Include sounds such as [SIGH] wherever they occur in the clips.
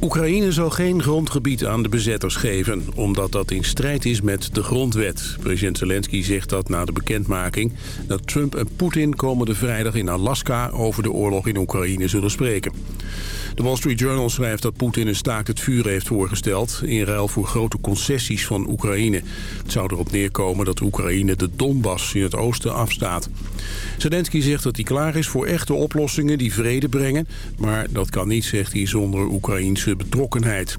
Oekraïne zal geen grondgebied aan de bezetters geven... omdat dat in strijd is met de grondwet. President Zelensky zegt dat na de bekendmaking... dat Trump en Poetin komende vrijdag in Alaska... over de oorlog in Oekraïne zullen spreken. De Wall Street Journal schrijft dat Poetin een staakt het vuur heeft voorgesteld... in ruil voor grote concessies van Oekraïne. Het zou erop neerkomen dat Oekraïne de Donbass in het oosten afstaat. Zelensky zegt dat hij klaar is voor echte oplossingen die vrede brengen... maar dat kan niet, zegt hij, zonder Betrokkenheid.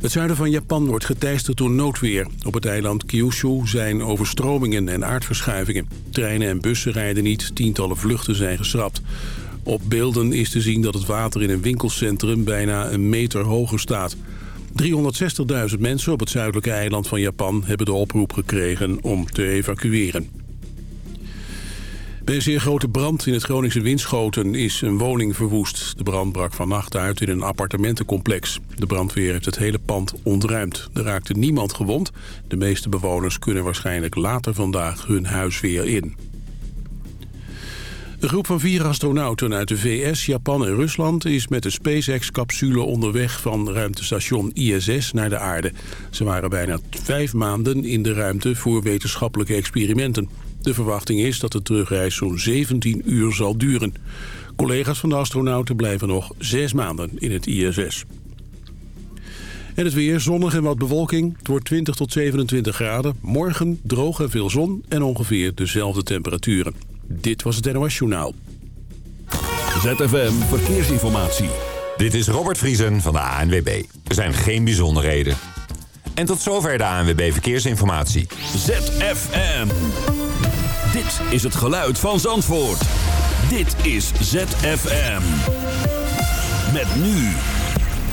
Het zuiden van Japan wordt geteisterd door noodweer. Op het eiland Kyushu zijn overstromingen en aardverschuivingen. Treinen en bussen rijden niet, tientallen vluchten zijn geschrapt. Op beelden is te zien dat het water in een winkelcentrum bijna een meter hoger staat. 360.000 mensen op het zuidelijke eiland van Japan hebben de oproep gekregen om te evacueren. Bij een zeer grote brand in het Groningse Winschoten is een woning verwoest. De brand brak vannacht uit in een appartementencomplex. De brandweer heeft het hele pand ontruimd. Er raakte niemand gewond. De meeste bewoners kunnen waarschijnlijk later vandaag hun huis weer in. Een groep van vier astronauten uit de VS, Japan en Rusland... is met de SpaceX-capsule onderweg van ruimtestation ISS naar de aarde. Ze waren bijna vijf maanden in de ruimte voor wetenschappelijke experimenten. De verwachting is dat de terugreis zo'n 17 uur zal duren. Collega's van de astronauten blijven nog zes maanden in het ISS. En het weer, zonnig en wat bewolking. Het wordt 20 tot 27 graden. Morgen droog en veel zon en ongeveer dezelfde temperaturen. Dit was het NOS Journaal. ZFM Verkeersinformatie. Dit is Robert Vriesen van de ANWB. Er zijn geen bijzonderheden. En tot zover de ANWB Verkeersinformatie. ZFM. Dit is het geluid van Zandvoort. Dit is ZFM. Met nu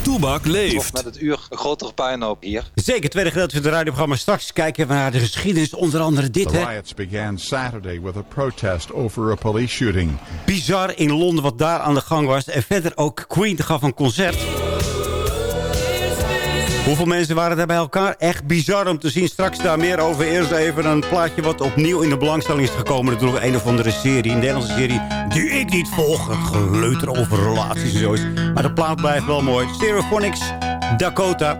Toebak leeft. Met het uur een grotere puinhoop hier. Zeker, tweede gedeelte van het radioprogramma. Straks kijken we naar de geschiedenis, onder andere dit. The Hè. riots began Saturday with a protest over a police shooting. Bizar in Londen wat daar aan de gang was. En verder ook Queen gaf een concert. Hoeveel mensen waren daar bij elkaar? Echt bizar om te zien. Straks daar meer over. Eerst even een plaatje wat opnieuw in de belangstelling is gekomen. Natuurlijk een of andere serie. Een Nederlandse serie die ik niet volg. Het geleuter over relaties en zoiets. Maar de plaat blijft wel mooi. Stereophonics, Dakota.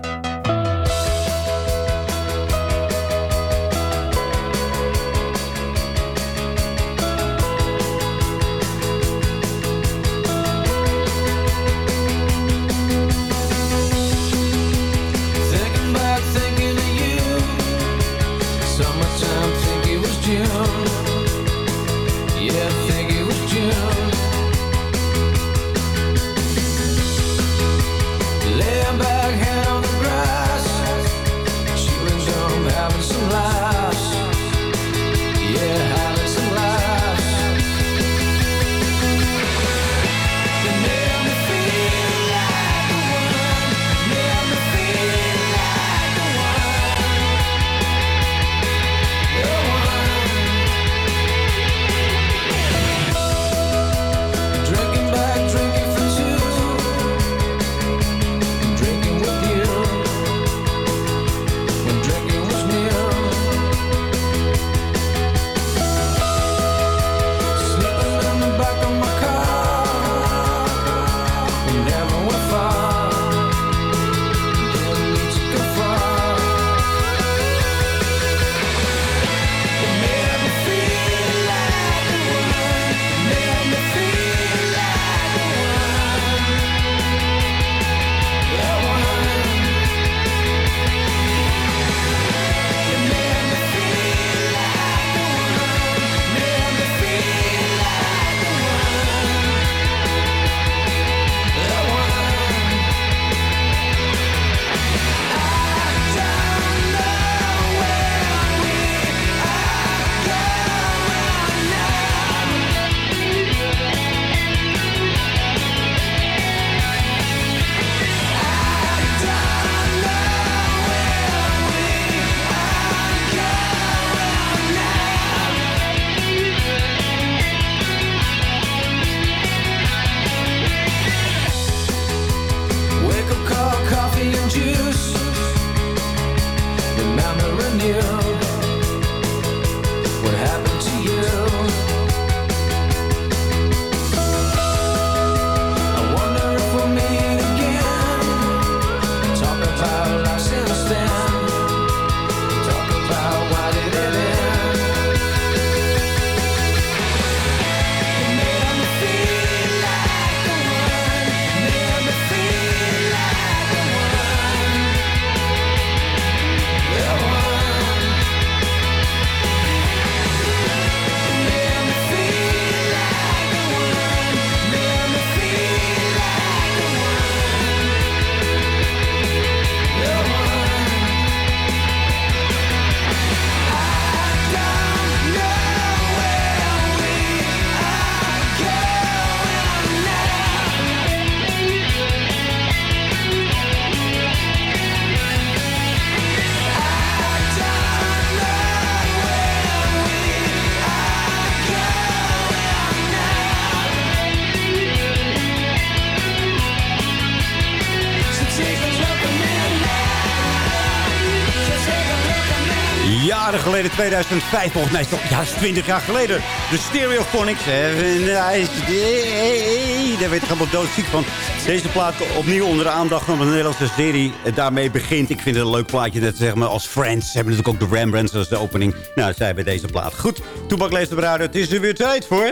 2005 volgens mij. is toch- Ja, dat is 20 jaar geleden. De Stereophonics. Seven Nights. Day. Daar werd ik helemaal doodziek van. Deze plaat opnieuw onder de aandacht van de Nederlandse serie. eh, Daarmee begint. Ik vind het een leuk plaatje. Net zeg maar als Friends. Ze hebben natuurlijk ook de Rembrandts als de opening. Nou, zijn bij deze plaat. Goed, Toebak leest de radio. Het is er weer tijd voor.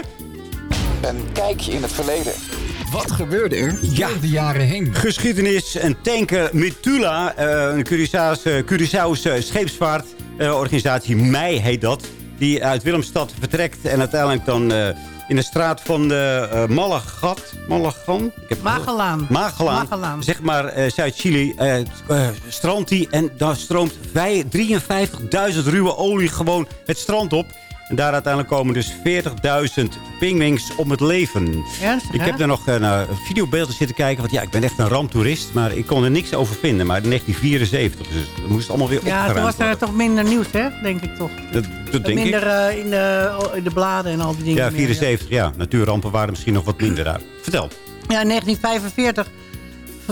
Een kijkje in het verleden. Wat gebeurde er Ja. door de jaren heen? Geschiedenis. Een tanker Metula, eh, een Curaçaose, Curaçaose scheepsvaartorganisatie, MEI heet dat. Die uit Willemstad vertrekt en uiteindelijk dan eh, in de straat van de eh Malagat, Malagan? Ik heb Magellaan. Magellaan, Magellaan. zeg maar eh, Zuid-Chili, eh, eh, strandt die en daar stroomt vij- 53.000 ruwe olie gewoon het strand op. En daar uiteindelijk komen dus 40.000 pingwings om het leven. Ernstig, Ik heb er nog naar videobeelden zitten kijken. Want ja, ik ben echt een ramptoerist. Maar ik kon er niks over vinden. Maar in 1974. Dus moest allemaal weer Ja, toen opgeruimd was er worden. toch minder nieuws, hè? Denk ik toch. Dat, dat denk minder ik. eh, in, de, in de bladen en al die dingen. Ja, meer, 74. Ja. Natuurrampen waren misschien nog wat minder daar. Vertel. Ja, in 1945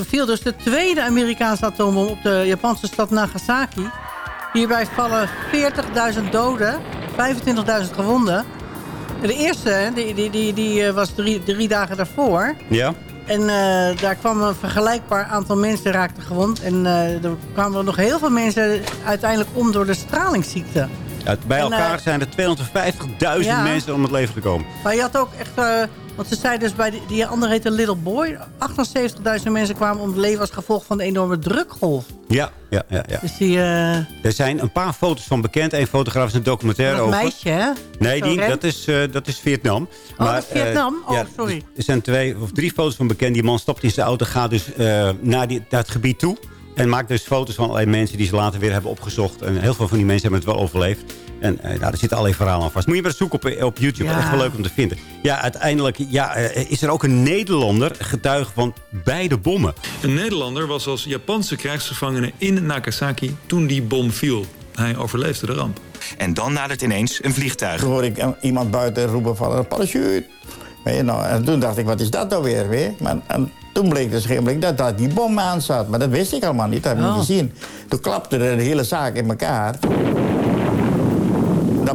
viel dus de tweede Amerikaanse atoombom op de Japanse stad Nagasaki. Hierbij vallen 40.000 doden, 25.000 gewonden. De eerste, die, die, die, die eh, was drie, drie dagen daarvoor. Ja? En eh, daar kwam een vergelijkbaar aantal mensen raakten gewond. En eh, er kwamen er nog heel veel mensen uiteindelijk om door de stralingsziekte. Ja, bij En, elkaar zijn er 250.000 ja. mensen om het leven gekomen. Maar je had ook echt... eh, want ze zei dus bij die, die andere heette Little Boy. 78.000 mensen kwamen om het leven als gevolg van de enorme drukgolf. Ja, ja, ja. ja. Dus die... eh Er zijn een paar foto's van bekend. Eén fotograaf is een documentaire dat over. meisje, hè? Nee, die, dat, is, eh, dat is Vietnam. dat is eh, Vietnam? Oh, ja, sorry. Er zijn twee of drie foto's van bekend. Die man stapt in zijn auto, gaat dus eh, naar, die, naar het gebied toe. En maakt dus foto's van allerlei mensen die ze later weer hebben opgezocht. En heel veel van die mensen hebben het wel overleefd. En eh, nou, daar zitten allerlei verhalen aan vast. Moet je maar zoeken op, op YouTube. Ja. Echt wel leuk om te vinden. Ja, uiteindelijk ja, eh, is er ook een Nederlander getuige van beide bommen. Een Nederlander was als Japanse krijgsgevangene in Nagasaki toen die bom viel. Hij overleefde de ramp. En dan nadert ineens een vliegtuig. Toen hoorde ik eh, iemand buiten roepen van een parachute. Je, nou, en toen dacht ik, wat is dat nou weer? Weer? Maar, en toen bleek dus geen blik dat daar die bom aan zat. Maar dat wist ik allemaal niet, dat heb ik Oh. niet gezien. Toen klapte de hele zaak in elkaar.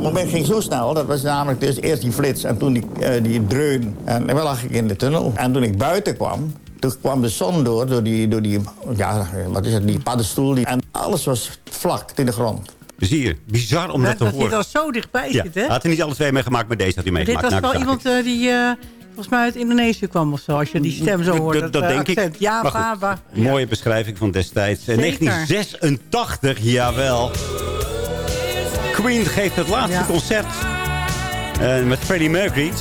Dat moment ging zo snel, dat was namelijk dus eerst die flits en toen die, eh, die dreun. En dan lag ik in de tunnel. En toen ik buiten kwam, toen kwam de zon door, door die, door die ja, wat is het, die paddenstoel. Die, en alles was vlak in de grond. Zie je, bizar om dat, dat te dat hij horen. er zo dichtbij Ja, zit, hè? had hij niet alle twee meegemaakt, maar deze had hij Dit meegemaakt. was wel Nagasaki. iemand eh, die eh, volgens mij uit Indonesië kwam of zo. Als je die stem zo hoort. Dat, dat denk accent. ik. Ja, Maar goed. Mooie beschrijving van destijds. Zeker. 1986, jawel. Queen geeft het laatste Ja. concert eh, met Freddie Mercury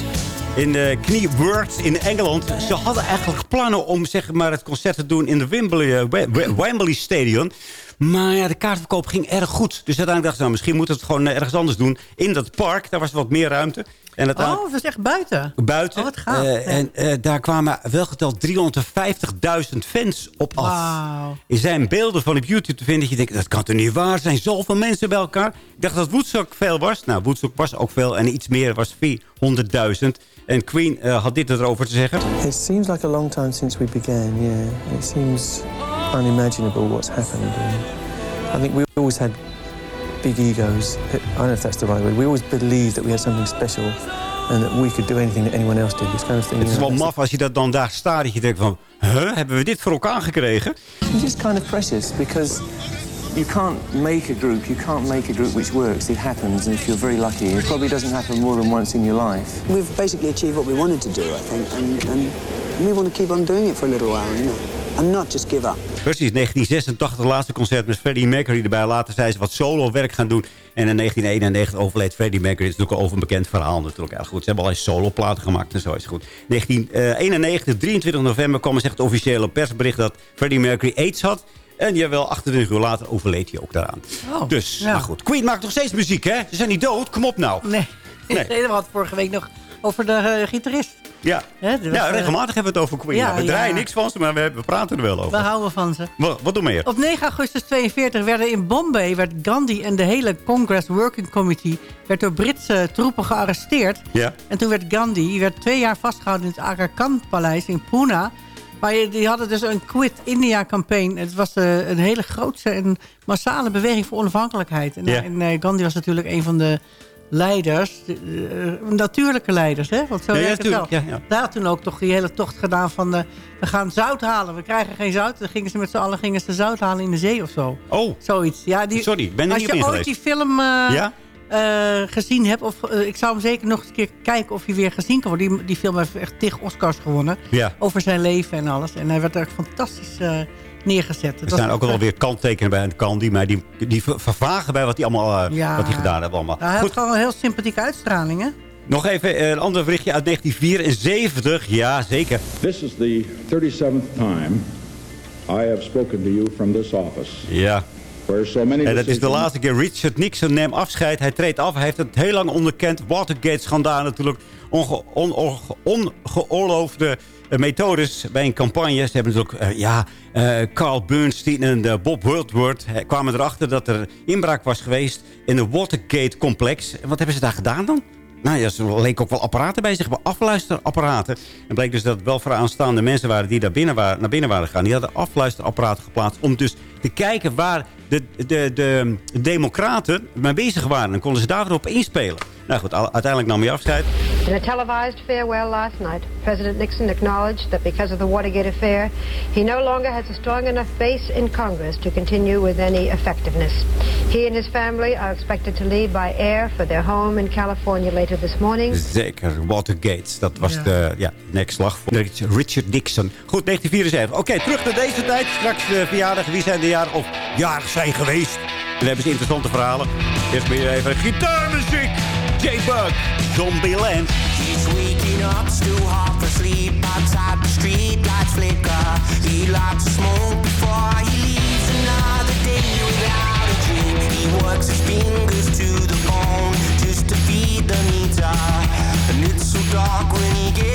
in de Knie Works in Engeland. Ze hadden eigenlijk plannen om zeg maar, het concert te doen in de Wembley, eh, Wem- Wem- Wembley Stadion. Maar ja, de kaartverkoop ging erg goed. Dus uiteindelijk dachten ze, nou, misschien moeten we het gewoon eh, ergens anders doen. In dat park, daar was wat meer ruimte. En uiteindelijk- Oh, dat is echt buiten. buiten. Oh, wat gaaf. Eh, Ja. En eh, daar kwamen wel geteld 350.000 fans op af. Wauw. Er zijn beelden van op YouTube te vinden dat je denkt... dat kan toch niet waar zijn? Zoveel mensen bij elkaar. Ik dacht dat Woodstock veel was. Nou, Woodstock was ook veel. En iets meer was 400.000. En Queen eh, had dit erover te zeggen. It seems like a long time since we began, yeah. It seems unimaginable what's happened. And I think we always had big egos. I don't know if that's the right word. We always believed that we had something special and that we could do anything that anyone else did. This kind of thing. Het is wel maf als je dat dan daar staat. Dat je denkt van, huh, hebben we dit voor elkaar gekregen? It's just kind of precious because you can't make a group. You can't make a group which works. It happens, and if you're very lucky, it probably doesn't happen more than once in your life. We've basically achieved what we wanted to do, I think, and, and we want to keep on doing it for a little while, you know, and not just give up. Precies, 1986, het laatste concert met Freddie Mercury erbij. Later zei ze wat solo-werk gaan doen. En in 1991 overleed Freddie Mercury. Dat is natuurlijk al over een bekend verhaal natuurlijk. Ja, goed, ze hebben al eens solo-platen gemaakt en zo is het goed. 1991, 23 november, kwam er echt het officiële persbericht... dat Freddie Mercury AIDS had. En jawel, 28 uur later overleed hij ook daaraan. Oh, dus, ja. maar goed. Queen maakt nog steeds muziek, hè? Ze zijn niet dood, kom op nou. Nee. Nee. [LAUGHS] We hadden vorige week nog over de eh, gitarist. Ja, was, ja eh, regelmatig hebben we het over Queen. ja, we draaien ja. niks van ze, maar we, we praten er wel We over. houden van ze. Wat, wat doen we meer? Op 9 augustus 42 werden in Bombay werd Gandhi en de hele Congress Working Committee werd door Britse troepen gearresteerd. Ja. En toen werd Gandhi werd twee jaar vastgehouden in het Aga Khan Paleis in Pune. Maar je- die hadden dus een Quit India campaign. Het was eh, een hele grootse en massale beweging voor onafhankelijkheid. En, eh, Gandhi was natuurlijk een van de leiders. de, eh, natuurlijke leiders, hè? Want zo Ja, het wel. ja. Daar had toen ook toch die hele tocht gedaan van... we gaan zout halen, we krijgen geen zout. Dan gingen ze met z'n allen gingen ze zout halen in de zee of zo. Oh. Zoiets. Ja, die, Sorry, ik ben er Als niet je op ooit die film Ja? Eh, gezien hebt... Of, eh, ik zou hem zeker nog eens een keer kijken of hij weer gezien kan worden. Die, die film heeft echt tig Oscars gewonnen. Ja. Over zijn leven en alles. En hij werd er fantastisch eh, neergezet. Er staan ook echt, wel weer kanttekenen bij een Candy, maar die, die ver- vervagen bij wat hij allemaal Ja. wat die gedaan hebben allemaal. Nou, hij had Goed, gewoon een heel sympathieke uitstraling, hè? nog even een ander berichtje uit 1974. Ja, zeker. This is the 37th time I have spoken to you from this office. Ja. En dat is de laatste keer. Richard Nixon neemt afscheid. Hij treedt af. Hij heeft het heel lang onderkend. Watergate-schandaal natuurlijk. Onge on on ongeoorloofde eh, methodes bij een campagne. Ze hebben natuurlijk, eh, ja, eh, Carl Bernstein en eh, Bob Woodward kwamen erachter dat er inbraak was geweest in de Watergate-complex. En wat hebben ze daar gedaan dan? Nou ja, ze leken ook wel apparaten bij zich, afluisterapparaten. En bleek dus dat het wel vooraanstaande mensen waren die daar binnen waren, naar binnen waren gegaan. Die hadden afluisterapparaten geplaatst om dus te kijken waar de, de, de democraten mee bezig waren. En konden ze daar weer op inspelen. Nou goed, uiteindelijk nam hij afscheid. In a televised farewell last night, President Nixon acknowledged that because of the Watergate affair, he no longer has a strong enough base in Congress to continue with any effectiveness. He and his family are expected to leave by air for their home in California later this morning. Zeker, Watergate. Dat was Ja. de ja, nekslag voor Richard Nixon. Goed, 1974. Oké, terug naar deze tijd. Straks de verjaardag. Wie zijn de jaren of jarig zijn geweest? Dan hebben ze interessante verhalen. Eerst weer even gitaarmuziek. J-Bug, Zombieland. He's waking up, still half asleep outside the street lights flicker. He likes to smoke before he leaves another day without a dream. He works his fingers to the bone just to feed the meter. And it's so dark when he gets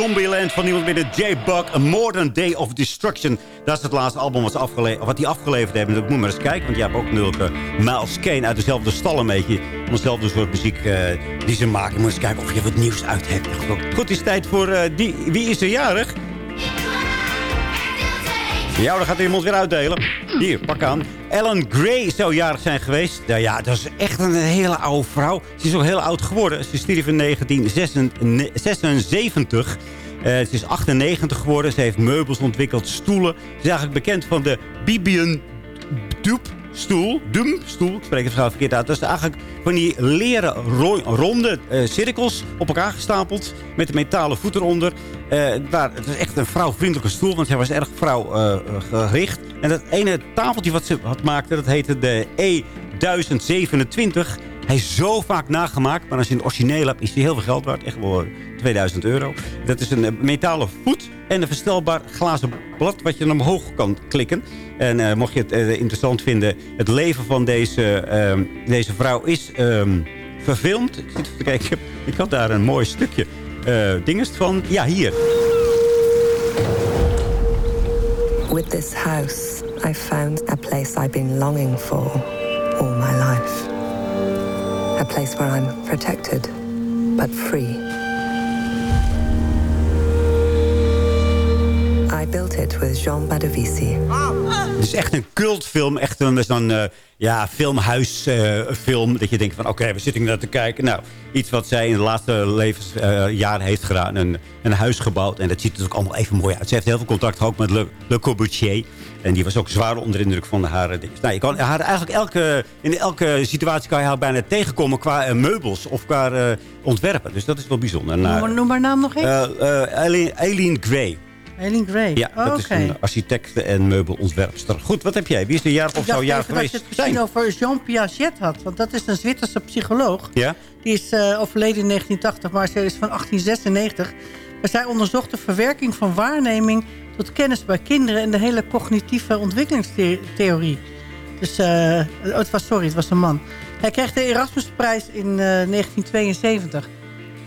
Zombieland van iemand een J-Bug. A Modern Day of Destruction. Dat is het laatste album wat, afgele wat die afgeleverd hebben. Dat moet maar eens kijken. Want je hebt ook natuurlijk uh, Miles Kane uit dezelfde stal een beetje. Dezelfde soort muziek eh, die ze maken. Je moet eens kijken of je wat nieuws uit hebt. Goed, het is tijd voor eh, die. Wie is er jarig? Ja, dan gaat iemand weer uitdelen. Hier, pak aan. Ellen Gray zou jarig zijn geweest. Nou ja, dat is echt een hele oude vrouw. Ze is ook heel oud geworden. Ze stierf in 1976. Eh, ze is 98 geworden. Ze heeft meubels ontwikkeld, stoelen. Ze is eigenlijk bekend van de Bibian doepstoel. Dumstoel, ik spreek het vrouw verkeerd uit. Dat is eigenlijk van die leren ro- ronde eh, cirkels op elkaar gestapeld. Met een metalen voet eronder. Eh, waar, het is echt een vrouwvriendelijke stoel, want zij was erg vrouwgericht. en dat ene tafeltje wat ze had maakte, dat heette de E1027. Hij is zo vaak nagemaakt, maar als je een origineel hebt, is hij heel veel geld waard. Echt wel 2000 euro. Dat is een eh, metalen voet en een verstelbaar glazen blad wat je naar omhoog kan klikken. En eh, mocht je het eh, interessant vinden, het leven van deze, ehm, deze vrouw is ehm, verfilmd. Ik zit te kijken, [LAUGHS] ik, had daar een mooi stukje eh dingest van. Ja, hier. With this house, I found a place I've been longing for all my life. A place where I'm protected, but free. Built it with Jean Badovisi. Het is echt een cultfilm. Echt een zo'n eh, ja, filmhuisfilm. dat je denkt van, oké, we zitten naar te kijken. Nou, iets wat zij in de laatste levensjaren heeft gedaan. Een, een huis gebouwd. En dat ziet er ook allemaal even mooi uit. Ze heeft heel veel contact gehad met Le, Le Corbusier. En die was ook zwaar onder de indruk van haar dingen. Nou, je kan haar eigenlijk elke, in elke situatie kan je haar bijna tegenkomen qua eh, meubels of qua eh, ontwerpen. Dus dat is wel bijzonder. Noem, Nou, maar- noem maar naam nog eens. eh, eh, Eileen, Eileen Gray. Eileen Gray. Ja, Oh, dat is een architect en meubelontwerpster. Goed, wat heb jij? Wie is de jaar of Ik zo jaar even dat je geweest het misschien over Jean Piaget had. Want dat is een Zwitserse psycholoog. Ja? Die is eh, overleden in 1980, maar ze is van 1896. Maar zij onderzocht de verwerking van waarneming tot kennis bij kinderen... en de hele cognitieve ontwikkelingstheorie. Dus, eh, het was, sorry, het was een man. Hij kreeg de Erasmusprijs in eh, 1972.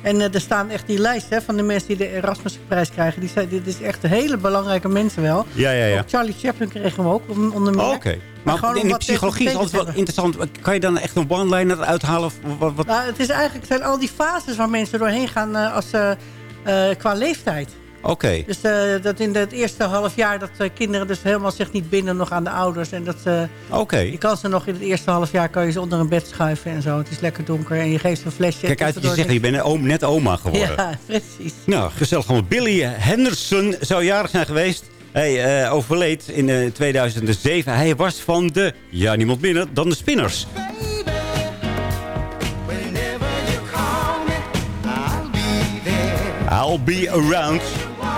En eh, er staan echt die lijst hè, van de mensen die de Erasmusprijs krijgen. Die zijn, dit is echt hele belangrijke mensen wel. Ja, ja, ja. Ook Charlie Chaplin kreeg hem ook onder meer. Oh, Oké. Maar gewoon in de psychologie is altijd wel te interessant. Kan je dan echt een one-liner uithalen? Of wat, wat? Nou, het is eigenlijk het zijn al die fases waar mensen doorheen gaan eh, als, eh, qua leeftijd. Oké. Dus eh, dat in het eerste half jaar dat eh, kinderen dus helemaal zich niet binden nog aan de ouders. En dat ze, Oké. je kan ze nog in het eerste half jaar kan je ze onder een bed schuiven en zo. Het is lekker donker en je geeft ze een flesje. Kijk uit je zegt. Je bent oom- net oma geworden. Ja, [LAUGHS] precies. Nou, gezellig. Want Billy Henderson zou jarig zijn geweest. Hij eh, overleed in eh, 2007. Hij was van de, ja, niemand minder dan de Spinners. I'll be around.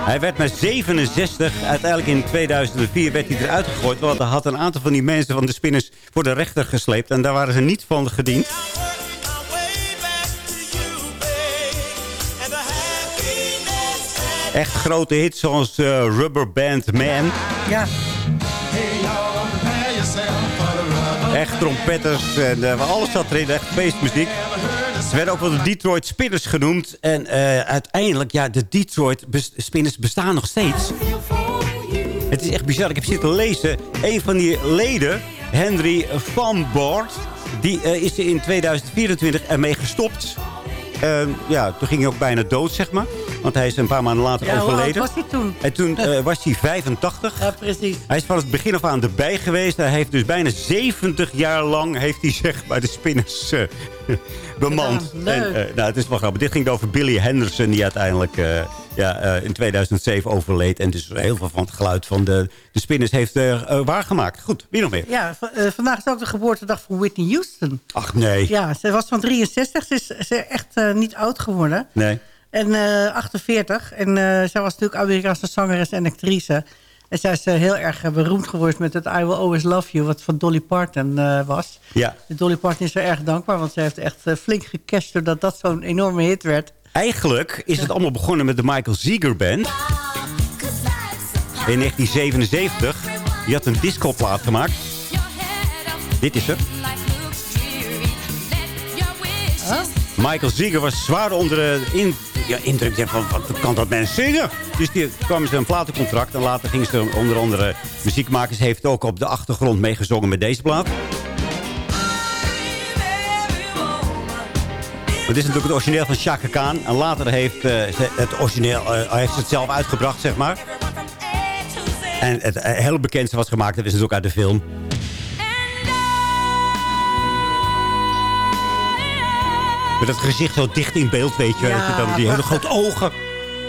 Hij werd maar 67. Uiteindelijk in 2004 werd hij eruit gegooid. Want er had een aantal van die mensen van de Spinners voor de rechter gesleept. En daar waren ze niet van gediend. Echt grote hits zoals eh, Rubber Band Man. Ja. Echt trompetters en alles zat erin. Echt feestmuziek. Ze werden ook wel de Detroit Spinners genoemd. En eh, uiteindelijk, ja, de Detroit Spinners bestaan nog steeds. Het is echt bizar. Ik heb zitten lezen. Een van die leden, Henry Van Boord... die eh, is in 2024 ermee gestopt. Ehm, ja, toen ging hij ook bijna dood, zeg maar. Want hij is een paar maanden later Ja, overleden. was hij toen? En toen eh, was hij 85. Ja, precies. Hij is van het begin af aan erbij geweest. Hij heeft dus bijna 70 jaar lang heeft hij zich bij de spinners eh, [LAUGHS] bemand. En, eh, nou, het is wel grappig. Dit ging over Billy Henderson, die uiteindelijk ja, eh, in 2007 overleed. En dus heel veel van het geluid van de, de spinners heeft eh, eh, waargemaakt. Goed, wie nog meer? Ja, vandaag is ook de geboortedag van Whitney Houston. Ach nee. Ja, ze was van 63. Ze is, ze is echt niet oud geworden. Nee. En eh, 48. En eh, zij was natuurlijk Amerikaanse zangeres en actrice. En zij is heel erg beroemd geworden met het I Will Always Love You... wat van Dolly Parton was. Ja. De Dolly Parton is er erg dankbaar... want ze heeft echt flink gecashed... doordat dat zo'n enorme hit werd. Eigenlijk is het allemaal begonnen met de Michael Seeger Band. In 1977. Die had een discoplaat gemaakt. Dit is het. Michael Seeger was zwaar onder de in, ja, indruk van, wat kan dat mens zingen? Dus die kwam ze een platencontract. En later ging ze onder andere muziek maken. Ze heeft ook op de achtergrond meegezongen met deze plaat. Het is natuurlijk het origineel van Chaka Khan. En later heeft ze het origineel eh, heeft ze het zelf uitgebracht, zeg maar. En het eh, hele bekendste was gemaakt, dat is natuurlijk uit de film. Met het gezicht zo dicht in beeld, weet je. Ja, dan die hele grote ogen.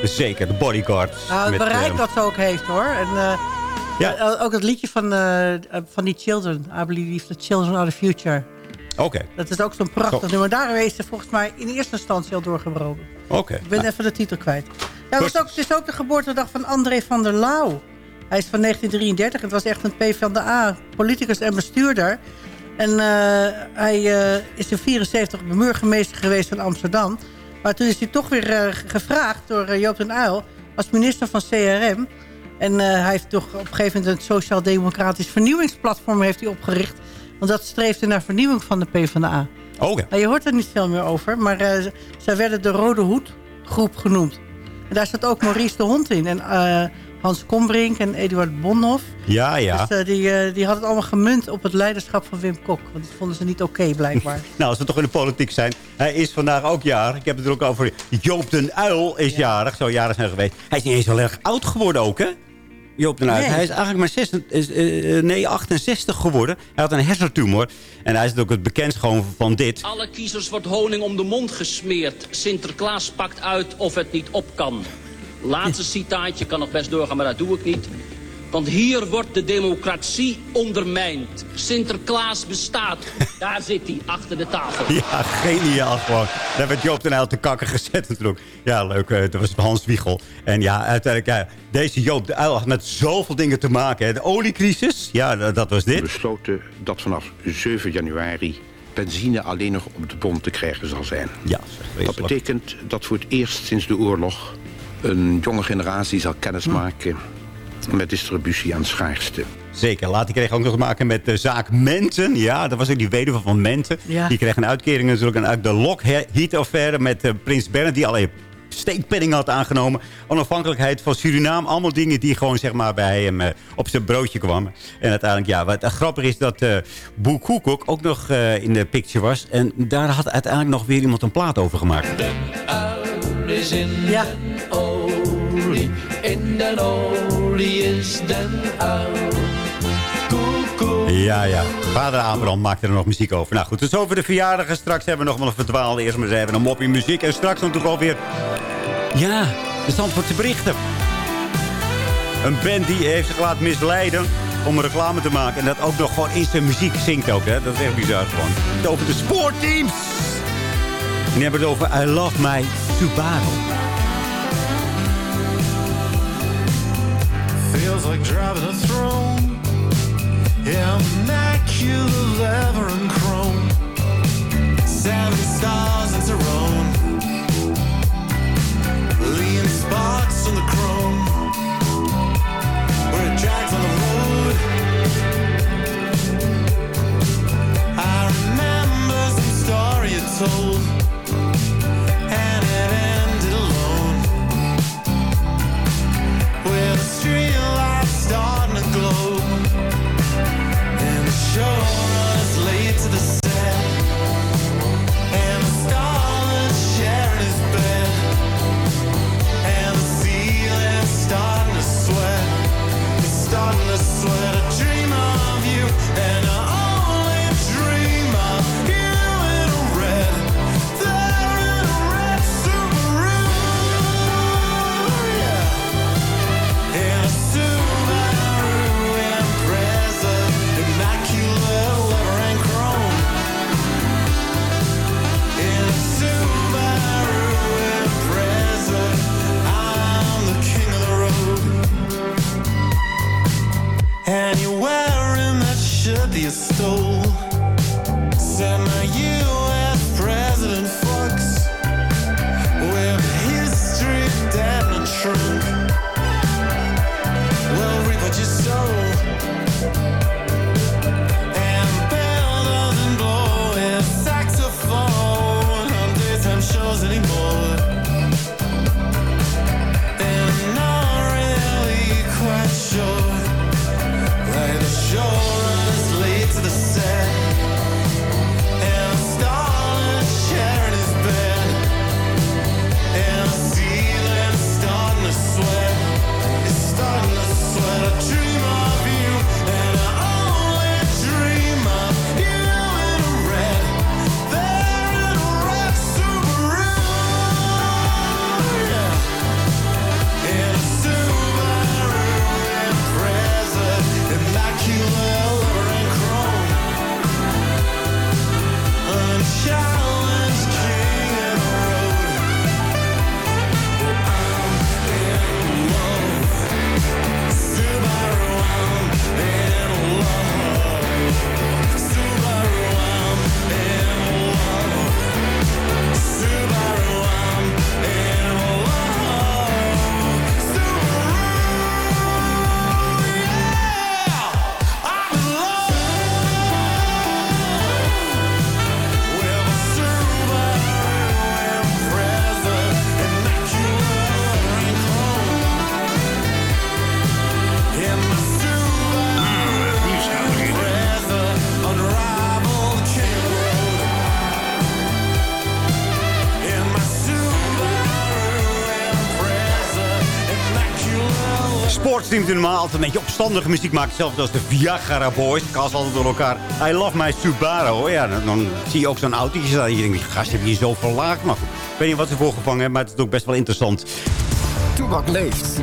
Zeker, de bodyguard. Nou, het met, bereik eh, dat ze ook heeft, hoor. En, Ja. Ook het liedje van, van die Children. I believe the children are the future. Oké. Dat is ook zo'n prachtig nummer. Daar is ze volgens mij in eerste instantie al doorgebroken. Oké. Ik ben even de titel kwijt. Ja, het, was ook, het is ook de geboortedag van André van der Lauw. Hij is van 1933. Het was echt een PvdA, politicus en bestuurder. En eh, hij eh, is in 74 burgemeester geweest van Amsterdam. Maar toen is hij toch weer eh, gevraagd door Joop den Uyl... als minister van CRM. En hij heeft toch op een gegeven moment... een sociaal-democratisch vernieuwingsplatform heeft hij opgericht. Want dat streefde naar vernieuwing van de PvdA. Oké. Nou, je hoort er niet veel meer over. Maar z- zij werden de Rode Hoed groep genoemd. En daar zat ook Maurice de Hond in. En eh, Hans Kombrink en Eduard Bonhoff. Ja, ja. Dus eh, die, die hadden het allemaal gemunt op het leiderschap van Wim Kok. Want dat vonden ze niet oké, blijkbaar. [LAUGHS] Nou, als we toch in de politiek zijn. Hij is vandaag ook jarig. Ik heb het er ook over. Joop den Uil is jarig. Zo jarig zijn geweest. Hij is niet eens heel erg oud geworden ook, hè? Joop den Uil. Nee. Hij is eigenlijk maar 6, is, eh, nee, 68 geworden. Hij had een hersentumor. En hij is ook het bekendst gewoon van dit. Alle kiezers wordt honing om de mond gesmeerd. Sinterklaas pakt uit of het niet op kan. Laatste citaatje, kan nog best doorgaan, maar dat doe ik niet. Want hier wordt de democratie ondermijnd. Sinterklaas bestaat. Daar zit hij, achter de tafel. [LAUGHS] Ja, geniaal gewoon. Daar werd Joop den Uyl te kakken gezet natuurlijk. Ja, leuk. eh, Dat was Hans Wiegel. En ja, uiteindelijk, ja, deze Joop den Uyl had met zoveel dingen te maken. hè. De oliecrisis, ja, dat, was dit. besloten dat vanaf 7 januari benzine alleen nog op de bom te krijgen zal zijn. Ja, dat betekent dat voor het eerst sinds de oorlog een jonge generatie zal kennismaken met distributie aan schaarste. Zeker. Later kreeg ook nog te maken met de zaak Menten. Ja, dat was ook die weduwe van Menten. Ja. Die kreeg een uitkering natuurlijk. Uit de Lockheed-affaire met eh, prins Bernhard... die allerlei steekpenningen had aangenomen. Onafhankelijkheid van Suriname. Allemaal dingen die gewoon zeg maar, bij hem eh, op zijn broodje kwamen. En uiteindelijk, ja, wat grappig is dat eh Boe Koekoek ook nog eh, in de picture was. En daar had uiteindelijk nog weer iemand een plaat over gemaakt. is in Ja. olie. In olie is den uil. Ja, ja. Vader Abraham maakte er nog muziek over. Nou goed, dus over de verjaardagen. Straks hebben we nog wel een verdwaalde. Eerst maar eens even een moppie muziek. En straks natuurlijk alweer... Ja, de Zandvoortse berichten. Een band die heeft zich laten misleiden om reclame te maken. En dat ook nog gewoon in zijn muziek zingt ook. Hè? Dat is echt bizar gewoon. Het over de sportteams. En die hebben het over I Love My Subaru. Feels like driving a throne. Immaculate leather and chrome. Seven stars in Tyrone. Lean spots on the chrome. Where it drags on the road. I remember some story you told. Sportsteam die normaal altijd een beetje opstandige muziek maakt. Zelfs als de Viagra Boys. Kast altijd door elkaar. I love my Subaru. Ja, dan, dan zie je ook zo'n autootje staan. En je denkt, die gast heb je hier zo verlaagd. Maar goed, ik weet niet wat ze voor gevangen hebben. Maar het is ook best wel interessant. Toebak leeft.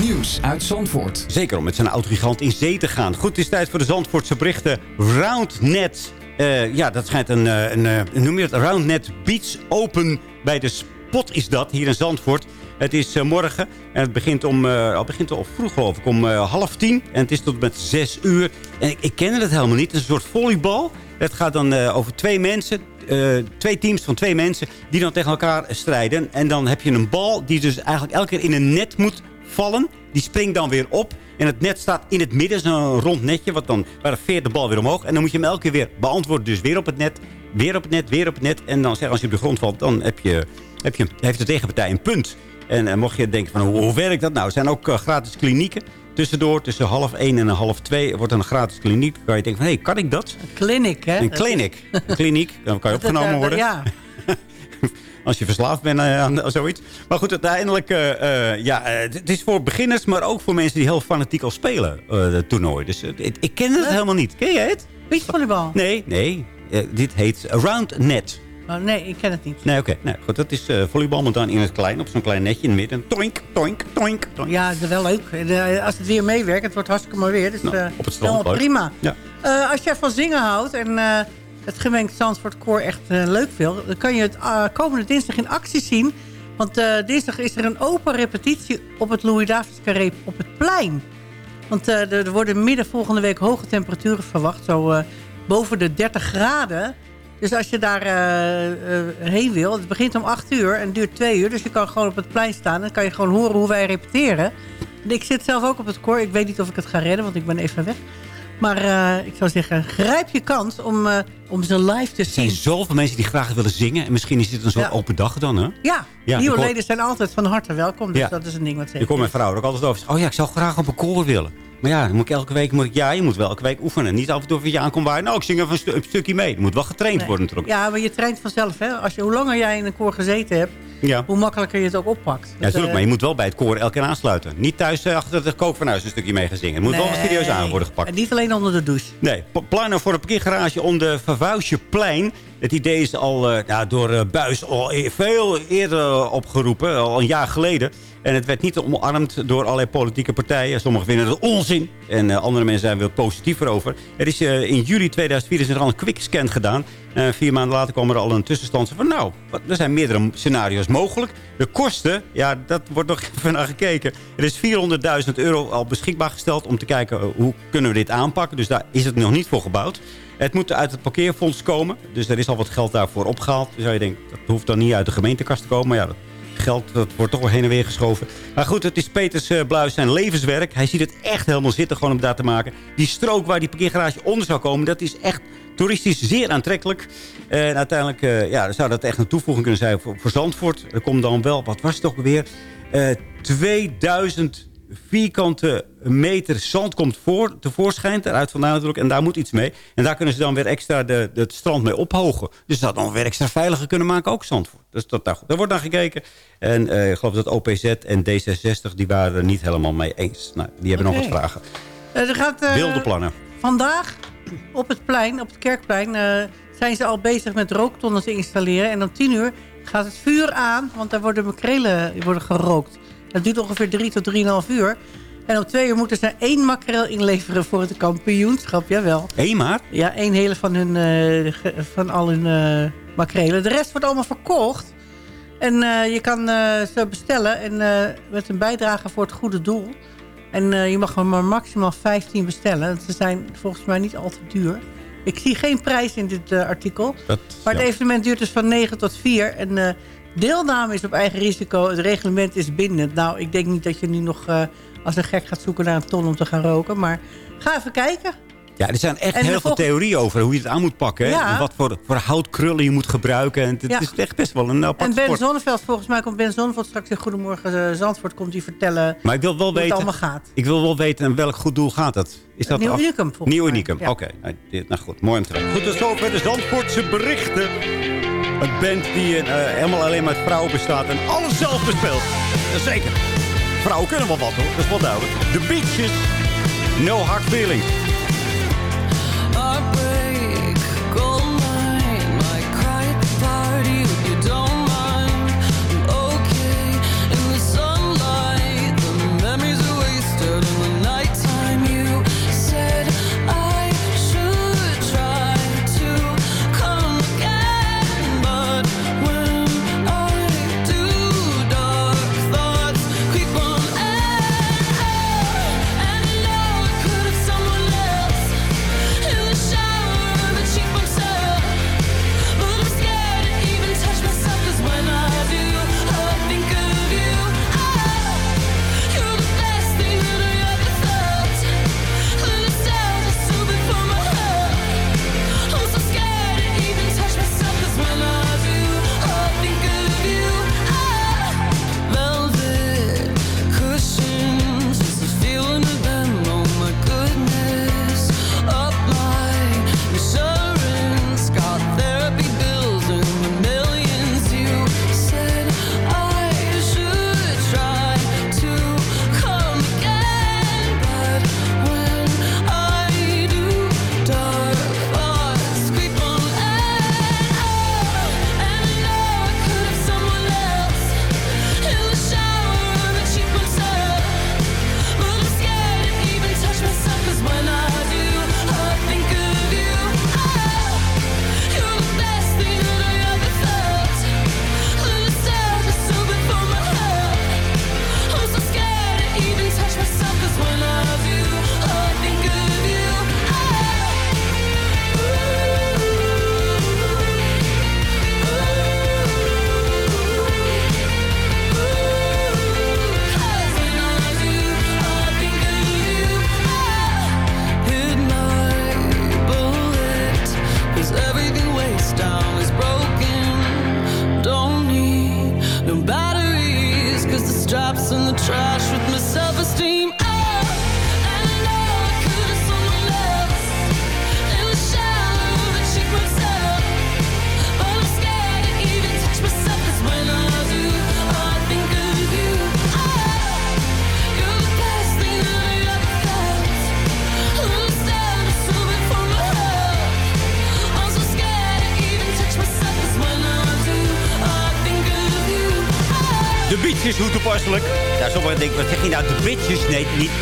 Nieuws uit Zandvoort. Zeker om met zijn autogigant in zee te gaan. Goed, het is tijd voor de Zandvoortse berichten. Roundnet. Eh, ja, dat schijnt een, eh, een, eh, noem je het? Roundnet Beach Open bij de Spot is dat, hier in Zandvoort. Het is eh, morgen en het begint om, eh, al begint al vroeg geloof ik, om eh, half tien. En het is tot met zes uur. En ik, ken het helemaal niet. Het is een soort volleybal. Het gaat dan over twee mensen, twee teams van twee mensen... die dan tegen elkaar strijden. En dan heb je een bal die dus eigenlijk elke keer in een net moet vallen. Die springt dan weer op. En het net staat in het midden, zo'n rond netje. Wat dan, waar veert de bal weer omhoog. En dan moet je hem elke keer weer beantwoorden. Dus weer op het net, weer op het net, weer op het net. En dan zeg als je op de grond valt, dan heb je, heb je, heeft de tegenpartij een punt. En eh, mocht je denken van hoe, hoe werkt dat nou? Er zijn ook eh, gratis klinieken. Tussendoor, tussen half één en half twee, wordt een gratis kliniek. Kan je denken van, hé, kan ik dat? Een clinic, hè? Een kliniek. [LAUGHS] Een kliniek. Dan kan je Dat, opgenomen eh, worden. Ja, [LAUGHS] Als je verslaafd bent eh, aan zoiets. Maar goed, uiteindelijk... eh, eh, ja, eh, het is voor beginners, maar ook voor mensen die heel fanatiek al spelen. eh het toernooi. Dus eh, ik, ik ken het helemaal niet. Ken jij het? beachvolleybal. Nee, nee. Eh, dit heet Round Net. Oh, nee, ik ken het niet. Nee, oké. Nee, goed, dat is eh, volleybal, maar dan in het klein. Op zo'n klein netje in het midden. Toink, toink, toink, toink. Ja, dat is wel leuk. De- als het weer meewerkt, het wordt hartstikke mooi weer. Dus Nou, eh, op het strand helemaal prima. Ja. Eh, als jij van zingen houdt en eh, het gemengd Zandvoort Koor echt eh, leuk vindt... dan kan je het eh, komende dinsdag in actie zien. Want eh, dinsdag is er een open repetitie op het Louis-Davids Carré op het plein. Want eh, er, worden midden volgende week hoge temperaturen verwacht. Zo eh, boven de 30 graden. Dus als je daar eh, eh, heen wil... Het begint om 8 uur en duurt 2 uur. Dus je kan gewoon op het plein staan. Dan kan je gewoon horen hoe wij repeteren. En Ik zit zelf ook op het koor. Ik weet niet of ik het ga redden, want ik ben even weg. Maar eh, ik zou zeggen, grijp je kans om, om ze live te Er zijn zien. zoveel mensen die graag willen zingen. En misschien is dit een soort Ja. open dag dan, hè? Ja, Ja, nieuwe ik leden zijn altijd van harte welkom. Dus Ja. dat is een ding wat Ik zeker hoor mijn is. vrouw ook altijd over. Oh ja, ik zou graag op een koor willen. Maar ja, dan moet ik elke week, moet ik, ja, je moet wel elke week oefenen. Niet af en toe of je aankomt waar. Nou, ik zing even een, stu- een stukje mee. Er moet wel getraind Nee. worden natuurlijk. Ja, maar je traint vanzelf. Hè? Als je, hoe langer jij in een koor gezeten hebt, Ja. hoe makkelijker je het ook oppakt. Ja, natuurlijk, eh, maar je moet wel bij het koor elke keer aansluiten. Niet thuis eh, achter de kookfornuis een stukje mee gaan zingen. Het moet wel serieus aan worden gepakt. En niet alleen onder de douche. Nee, plannen voor een parkeergarage om de Vervuisjeplein. Het idee is al eh, door Buis al e- veel eerder opgeroepen, al een jaar geleden. En het werd niet omarmd door allerlei politieke partijen. Sommigen vinden het onzin en eh, andere mensen zijn er positiever over. Er is eh, in juli 2024 al een quickscan gedaan. Eh, vier maanden later kwam er al een tussenstand van... nou, er zijn meerdere scenario's mogelijk. De kosten, ja, dat wordt nog [LAUGHS] even naar gekeken. Er is 400.000 euro al beschikbaar gesteld om te kijken... eh, hoe kunnen we dit aanpakken. Dus daar is het nog niet voor gebouwd. Het moet uit het parkeerfonds komen. Dus er is al wat geld daarvoor opgehaald. Dus zou je denken, dat hoeft dan niet uit de gemeentekast te komen. Maar ja, geld dat wordt toch wel heen en weer geschoven. Maar goed, het is Peters eh, Bluis zijn levenswerk. Hij ziet het echt helemaal zitten gewoon om daar te maken. Die strook waar die parkeergarage onder zou komen... dat is echt toeristisch zeer aantrekkelijk. En uiteindelijk eh, ja, zou dat echt een toevoeging kunnen zijn voor, voor Zandvoort. Er komt dan wel, wat was het ook weer? Eh 2000 vierkante meter zand komt voor, tevoorschijn. Eruit vandaan natuurlijk. En daar moet iets mee. En daar kunnen ze dan weer extra de, de- het strand mee ophogen. Dus dat dan weer extra veiliger kunnen maken. Ook Zandvoort. Dus dat, daar, daar wordt naar gekeken. En eh, ik geloof dat OPZ en D66 die waren er niet helemaal mee eens. Nou, die hebben nog wat vragen. Er gaat, eh, Wilde plannen. Vandaag op het plein, op het kerkplein, zijn ze al bezig met rooktonnen te installeren. En om 10 uur gaat het vuur aan, want daar worden makrelen worden gerookt. Dat duurt ongeveer 3 tot 3,5 uur. En om 2 uur moeten ze één makreel inleveren voor het kampioenschap, jawel. Eén maar? Ja, één hele van, hun, eh, van al hun eh, makrelen. De rest wordt allemaal verkocht. En eh, je kan ze bestellen en, met een bijdrage voor het goede doel. En je mag er maar maximaal 15 bestellen. Ze zijn volgens mij niet al te duur. Ik zie geen prijs in dit artikel. Dat, Maar het ja. evenement duurt dus van 9 tot 4. En deelname is op eigen risico. Het reglement is bindend. Nou, ik denk niet dat je nu nog eh, als een gek gaat zoeken naar een ton om te gaan roken. Maar ga even kijken. Ja, er zijn echt En heel veel theorieën over hoe je het aan moet pakken. Ja. En Wat voor, voor houtkrullen je moet gebruiken. En het Ja. is echt best wel een apart En Ben sport. Zonneveld, volgens mij komt Ben Zonneveld straks in Goedemorgen eh, Zandvoort... komt hij vertellen Maar ik wil wel hoe het allemaal gaat. Ik wil wel weten aan welk goed doel gaat dat. Is dat Nieuw Unicum, volgens Nieuw mij. Unicum, Ja. oké. Nou, nou goed, mooi om te weten. Goed, tot zover de Zandvoortse berichten. Een band die eh, helemaal alleen maar uit vrouwen bestaat en alles zelf bespeelt. Jazeker. Vrouwen kunnen wel wat hoor, dat is wel duidelijk. The Beaches, No Hard Feelings.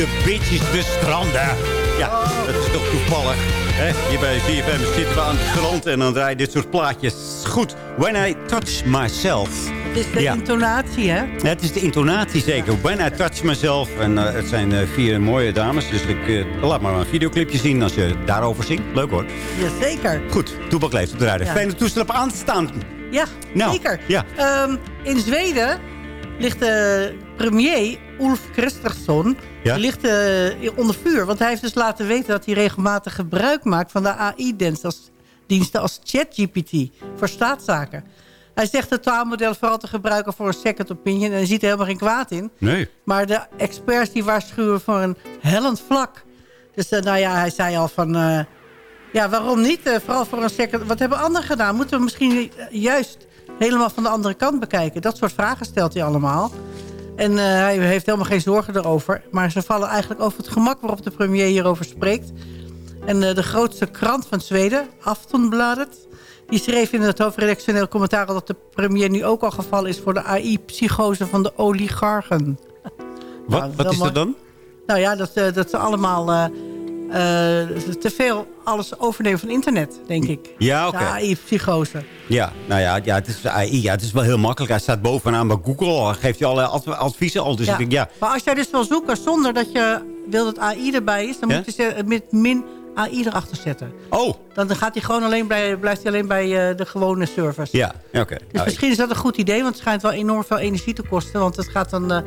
De Bitches, de stranden. Ja, dat is toch toevallig. Hè? Hier bij CFM zitten we aan het strand en dan draai je dit soort plaatjes. Goed, When I Touch Myself. Het is de Ja. intonatie, hè? Ja, het is de intonatie zeker. When I Touch Myself. En eh, het zijn eh, vier mooie dames. Dus ik eh, laat maar een videoclipje zien als je daarover zingt. Leuk hoor. Jazeker. Goed, Toebak leeft op de rijden. Fijne toestel op aanstaan. Ja, Nou, zeker. ja. Ehm, in Zweden ligt de premier Ulf Kristersson Ja? die ligt, eh, onder vuur. Want hij heeft dus laten weten dat hij regelmatig gebruik maakt... van de AI-diensten als, diensten als ChatGPT voor staatszaken. Hij zegt het taalmodel vooral te gebruiken voor een second opinion... en hij ziet er helemaal geen kwaad in. Nee. Maar de experts die waarschuwen voor een hellend vlak. Dus eh, nou ja, hij zei al van... eh, ja, waarom niet? Vooral voor een second... Wat hebben anderen gedaan? Moeten we misschien juist helemaal van de andere kant bekijken? Dat soort vragen stelt hij allemaal. En eh, hij heeft helemaal geen zorgen erover. Maar ze vallen eigenlijk over het gemak waarop de premier hierover spreekt. En eh, de grootste krant van Zweden, Aftonbladet... die schreef in het hoofdredactioneel commentaar... al dat de premier nu ook al gevallen is... voor de AI-psychose van de oligarchen. Wat, Nou, wat is dat dan? Nou ja, dat, eh, dat ze allemaal eh, te veel alles overnemen van internet, denk ik. Ja, oké. AI-psychose. Ja, nou ja, ja, het is AI. Ja, het is wel heel makkelijk. Hij staat bovenaan bij Google. Hij geeft je alle adv- adviezen al. Dus ik denk, ja, Maar als jij dus wil zoeken zonder dat je wil dat AI erbij is... dan Ja? moet je ze met min AI erachter zetten. Oh. Dan gaat hij gewoon alleen bij, blijft hij alleen bij eh, de gewone servers. ja, ja, oké. Dus Nou, misschien is dat een goed idee, want het schijnt wel enorm veel energie te kosten. Want het gaat dan eh,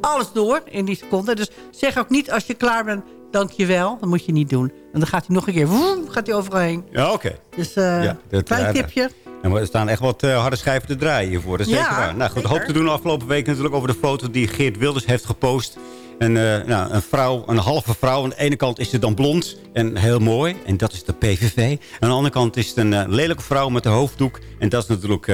alles door in die seconde. Dus zeg ook niet als je klaar bent, dankjewel. Dat moet je niet doen. En dan gaat hij nog een keer, woem, gaat hij overal heen. Ja, oké. Dus eh Ja, dat, klein tipje. En er staan echt wat eh, harde schijven te draaien hiervoor. Dat is Ja, zeker waar. Nou goed, zeker. hoop te doen afgelopen week natuurlijk over de foto die Geert Wilders heeft gepost. En eh, nou, een vrouw, een halve vrouw. Aan de ene kant is ze dan blond en heel mooi. En dat is de PVV. Aan de andere kant is het een lelijke vrouw met een hoofddoek. En dat is natuurlijk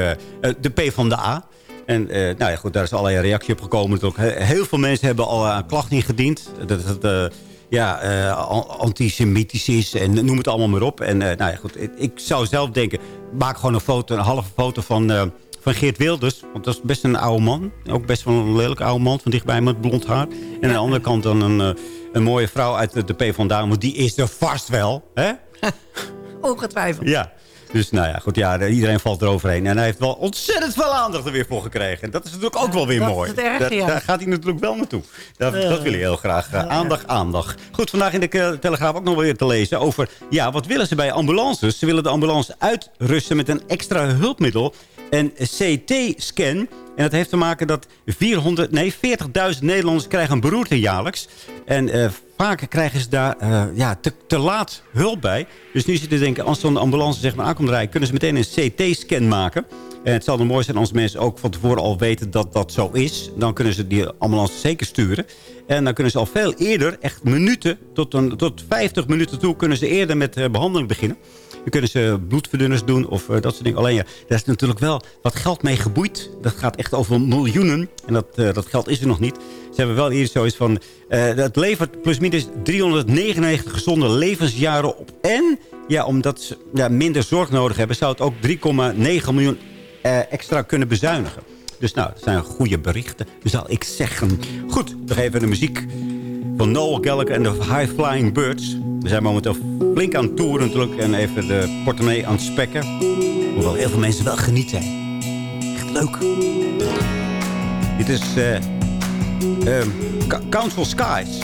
de P van de A. En nou ja, goed, daar is allerlei reactie op gekomen. Heel veel mensen hebben al een klacht ingediend. Dat het eh, ja, eh, an- antisemitisch is en noem het allemaal maar op. En eh, nou ja, goed, ik, zou zelf denken, maak gewoon een foto, een halve foto van, eh, van Geert Wilders. Want dat is best een oude man. Ook best wel een lelijke oude man van dichtbij met blond haar. En aan de andere kant dan een, eh, een mooie vrouw uit de, de PvdA. Want die is er vast wel, hè? [LAUGHS] Ongetwijfeld. Ja. Dus nou ja, goed, ja, iedereen valt eroverheen. En hij heeft wel ontzettend veel aandacht er weer voor gekregen. En dat is natuurlijk ook wel weer dat is mooi. het erge, Daar- ja. Daar gaat hij natuurlijk wel naartoe. Dat, Ja. dat wil heel graag. Eh, aandacht, aandacht. Goed, vandaag in de Telegraaf ook nog weer te lezen over... Ja, wat willen ze bij ambulances? Ze willen de ambulance uitrusten met een extra hulpmiddel. Een CT-scan. En dat heeft te maken dat 400, nee, 40.000 Nederlanders krijgen een beroerte jaarlijks. En eh, vaak krijgen ze daar eh, ja, te, te laat hulp bij. Dus nu zitten ze denken, als zo'n ambulance zeg maar aankomt rijden... kunnen ze meteen een CT-scan maken. En het zal dan mooi zijn als mensen ook van tevoren al weten dat dat zo is. Dan kunnen ze die ambulance zeker sturen. En dan kunnen ze al veel eerder, echt minuten, tot, een, tot 50 minuten toe... kunnen ze eerder met eh, behandeling beginnen. Dan kunnen ze bloedverdunners doen of eh, dat soort dingen. Alleen ja, daar is natuurlijk wel wat geld mee geboeid. Dat gaat echt over miljoenen. En dat, eh, dat geld is er nog niet. Ze hebben wel hier zoiets van... eh dat levert plusminus 399 gezonde levensjaren op. En ja, omdat ze ja, minder zorg nodig hebben... zou het ook 3,9 miljoen extra kunnen bezuinigen. Dus nou, dat zijn goede berichten, zal ik zeggen. Goed, nog even de muziek van Noel Gallagher en de High Flying Birds. We zijn momenteel flink aan het toeren natuurlijk en even de portemonnee aan het spekken. Hoewel heel veel mensen wel genieten. Echt leuk. Dit is Ca- Council Skies.